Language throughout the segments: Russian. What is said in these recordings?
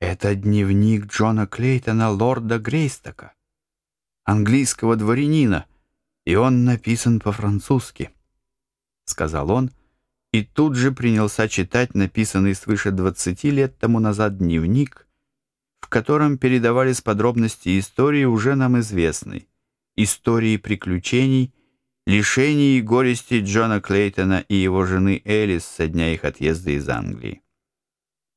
Это дневник Джона Клейтона, лорда Грейстока, английского дворянина, и он написан по-французски, — сказал он, и тут же принялся читать написанный свыше двадцати лет тому назад дневник, в котором передавались подробности истории уже нам известной, истории приключений, лишений и горести Джона Клейтона и его жены Элис со дня их отъезда из Англии.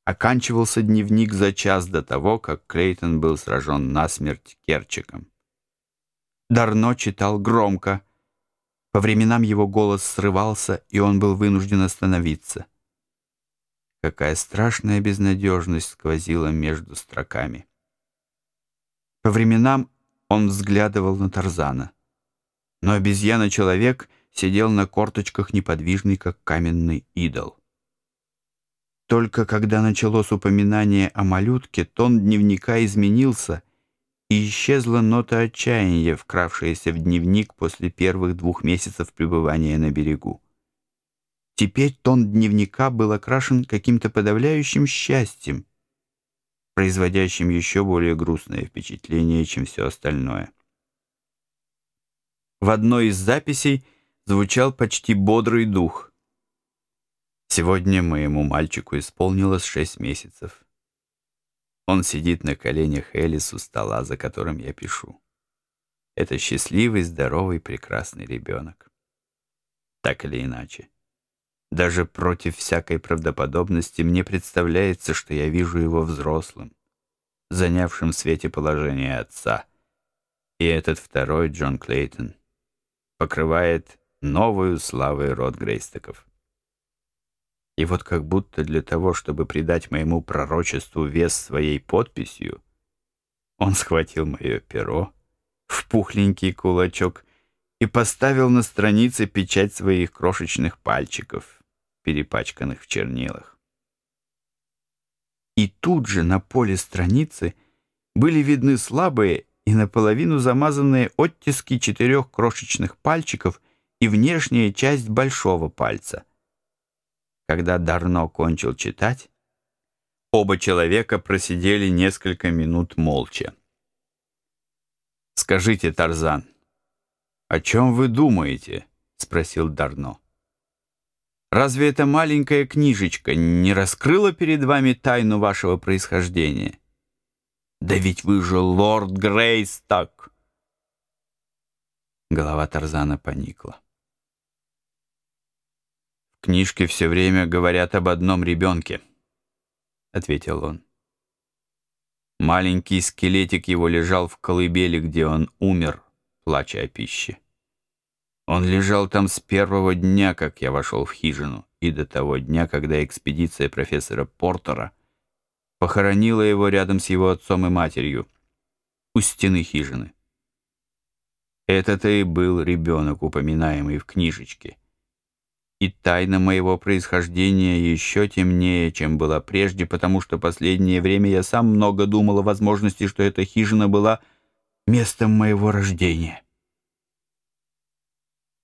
Оканчивался дневник за час до того, как Клейтон был сражен насмерть Керчиком. Дарно читал громко. По временам его голос срывался, и он был вынужден остановиться. Какая страшная безнадежность сквозила между строками. По временам он взглядывал на Тарзана. Но обезьяна-человек сидел на корточках неподвижный, как каменный идол. Только когда началось упоминание о малютке, тон дневника изменился, и исчезла нота отчаяния, вкравшаяся в дневник после первых двух месяцев пребывания на берегу. Теперь тон дневника был окрашен каким-то подавляющим счастьем, производящим еще более грустное впечатление, чем все остальное. В одной из записей звучал почти бодрый дух — Сегодня моему мальчику исполнилось шесть месяцев. Он сидит на коленях Элис у стола, за которым я пишу. Это счастливый, здоровый, прекрасный ребенок. Так или иначе. Даже против всякой правдоподобности мне представляется, что я вижу его взрослым, занявшим в свете положение отца. И этот второй, Джон Клейтон, покрывает новую славой род Грейстоков. И вот как будто для того, чтобы придать моему пророчеству вес своей подписью, он схватил мое перо в пухленький кулачок и поставил на странице печать своих крошечных пальчиков, перепачканных в чернилах. И тут же на поле страницы были видны слабые и наполовину замазанные оттиски четырех крошечных пальчиков и внешняя часть большого пальца — когда Дарно кончил читать, оба человека просидели несколько минут молча. «Скажите, Тарзан, о чем вы думаете?» — спросил Дарно. «Разве эта маленькая книжечка не раскрыла перед вами тайну вашего происхождения? Да ведь вы же лорд Грейсток!» Голова Тарзана поникла книжке все время говорят об одном ребенке», — ответил он. Маленький скелетик его лежал в колыбели, где он умер, плача о пище. Он лежал там с первого дня, как я вошел в хижину, и до того дня, когда экспедиция профессора Портера похоронила его рядом с его отцом и матерью у стены хижины. Это-то и был ребенок, упоминаемый в книжечке — и тайна моего происхождения еще темнее, чем была прежде, потому что последнее время я сам много думал о возможности, что эта хижина была местом моего рождения.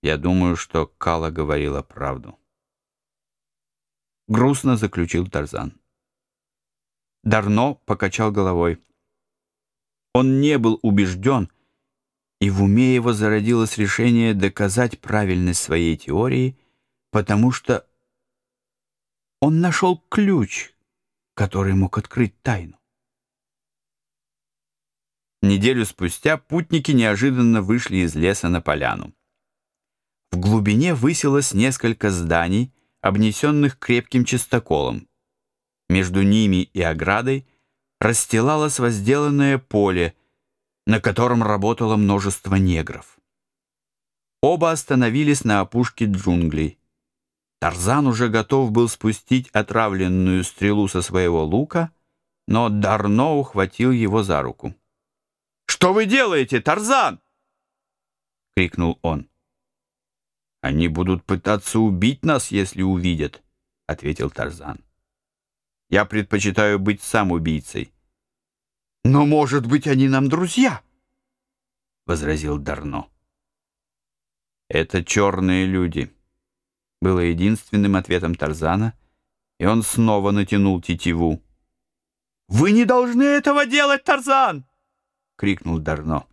Я думаю, что Кала говорила правду. Грустно заключил Тарзан. Дарно покачал головой. Он не был убежден, и в уме его зародилось решение доказать правильность своей теории — потому что он нашел ключ, который мог открыть тайну. Неделю спустя путники неожиданно вышли из леса на поляну. В глубине высилось несколько зданий, обнесенных крепким чистоколом. Между ними и оградой расстилалось возделанное поле, на котором работало множество негров. Оба остановились на опушке джунглей. Тарзан уже готов был спустить отравленную стрелу со своего лука, но Дарно ухватил его за руку. «Что вы делаете, Тарзан?» — крикнул он. «Они будут пытаться убить нас, если увидят», — ответил Тарзан. «Я предпочитаю быть сам убийцей». «Но, может быть, они нам друзья?» — возразил Дарно. «Это черные люди» было единственным ответом Тарзана, и он снова натянул тетиву. «Вы не должны этого делать, Тарзан!» — крикнул Дарно.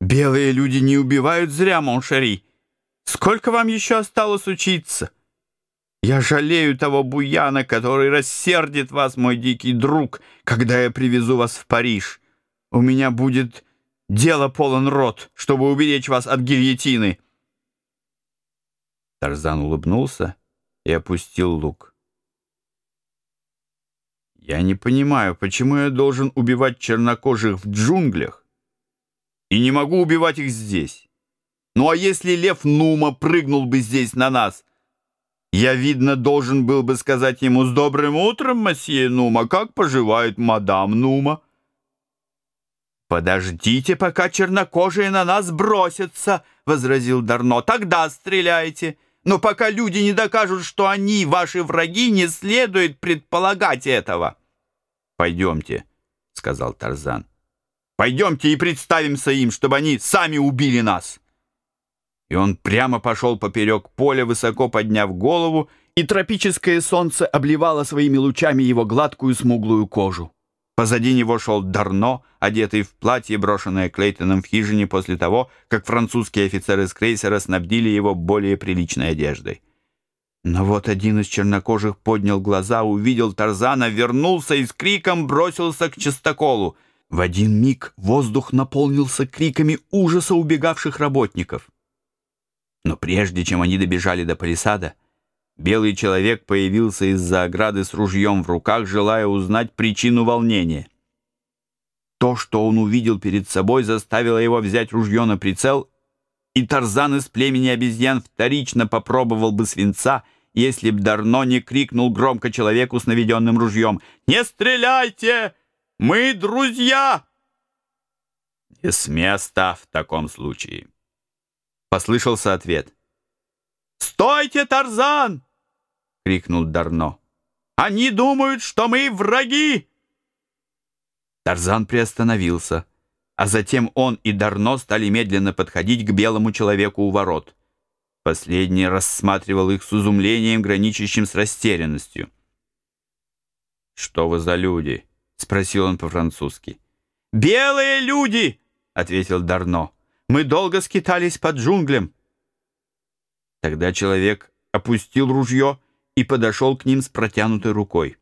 «Белые люди не убивают зря, mon chéri. Сколько вам еще осталось учиться? Я жалею того буяна, который рассердит вас, мой дикий друг, когда я привезу вас в Париж. У меня будет дело полон рот, чтобы уберечь вас от гильотины». Тарзан улыбнулся и опустил лук. «Я не понимаю, почему я должен убивать чернокожих в джунглях и не могу убивать их здесь? Ну а если лев Нума прыгнул бы здесь на нас?» Я, видно, должен был бы сказать ему «С добрым утром, месье Нума! Как поживает мадам Нума?» «Подождите, пока чернокожие на нас бросятся!» — возразил Дарно. «Тогда стреляйте! Но пока люди не докажут, что они ваши враги, не следует предполагать этого!» «Пойдемте», — сказал Тарзан. «Пойдемте и представимся им, чтобы они сами убили нас!» и он прямо пошел поперек поля, высоко подняв голову, и тропическое солнце обливало своими лучами его гладкую смуглую кожу. Позади него шел Дарно, одетый в платье, брошенное Клейтоном в хижине после того, как французские офицеры с крейсера снабдили его более приличной одеждой. Но вот один из чернокожих поднял глаза, увидел Тарзана, вернулся и с криком бросился к частоколу. В один миг воздух наполнился криками ужаса убегавших работников. Но прежде чем они добежали до палисада, белый человек появился из-за ограды с ружьем в руках, желая узнать причину волнения. То, что он увидел перед собой, заставило его взять ружье на прицел, и Тарзан из племени обезьян вторично попробовал бы свинца, если б Дарно не крикнул громко человеку с наведенным ружьем «Не стреляйте! Мы друзья!» «Не с места в таком случае!» Послышался ответ. «Стойте, Тарзан!» — крикнул Дарно. «Они думают, что мы враги!» Тарзан приостановился, а затем он и Дарно стали медленно подходить к белому человеку у ворот. Последний рассматривал их с изумлением, граничащим с растерянностью. «Что вы за люди?» — спросил он по-французски. «Белые люди!» — ответил Дарно. Мы долго скитались под джунглям. Тогда человек опустил ружье и подошел к ним с протянутой рукой.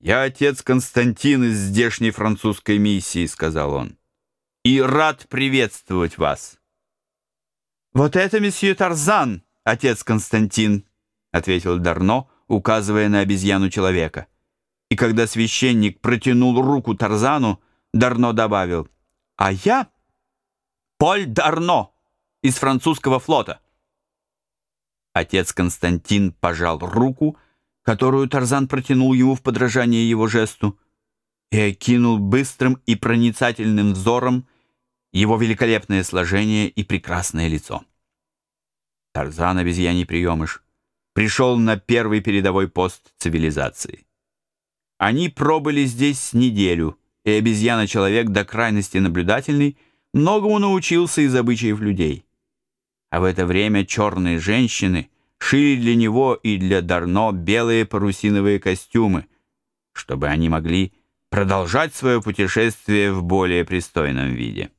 «Я отец Константин из здешней французской миссии», — сказал он, — «и рад приветствовать вас». «Вот это месье Тарзан, отец Константин», — ответил Дарно, указывая на обезьяну человека. И когда священник протянул руку Тарзану, Дарно добавил, «А я...» Поль Дарно из французского флота. Отец Константин пожал руку, которую Тарзан протянул ему в подражание его жесту, и окинул быстрым и проницательным взором его великолепное сложение и прекрасное лицо. Тарзан, обезьяний приемыш, пришел на первый передовой пост цивилизации. Они пробыли здесь неделю, и обезьяна-человек до крайности наблюдательный — многому научился из обычаев людей. А в это время черные женщины шили для него и для Дарно белые парусиновые костюмы, чтобы они могли продолжать свое путешествие в более пристойном виде.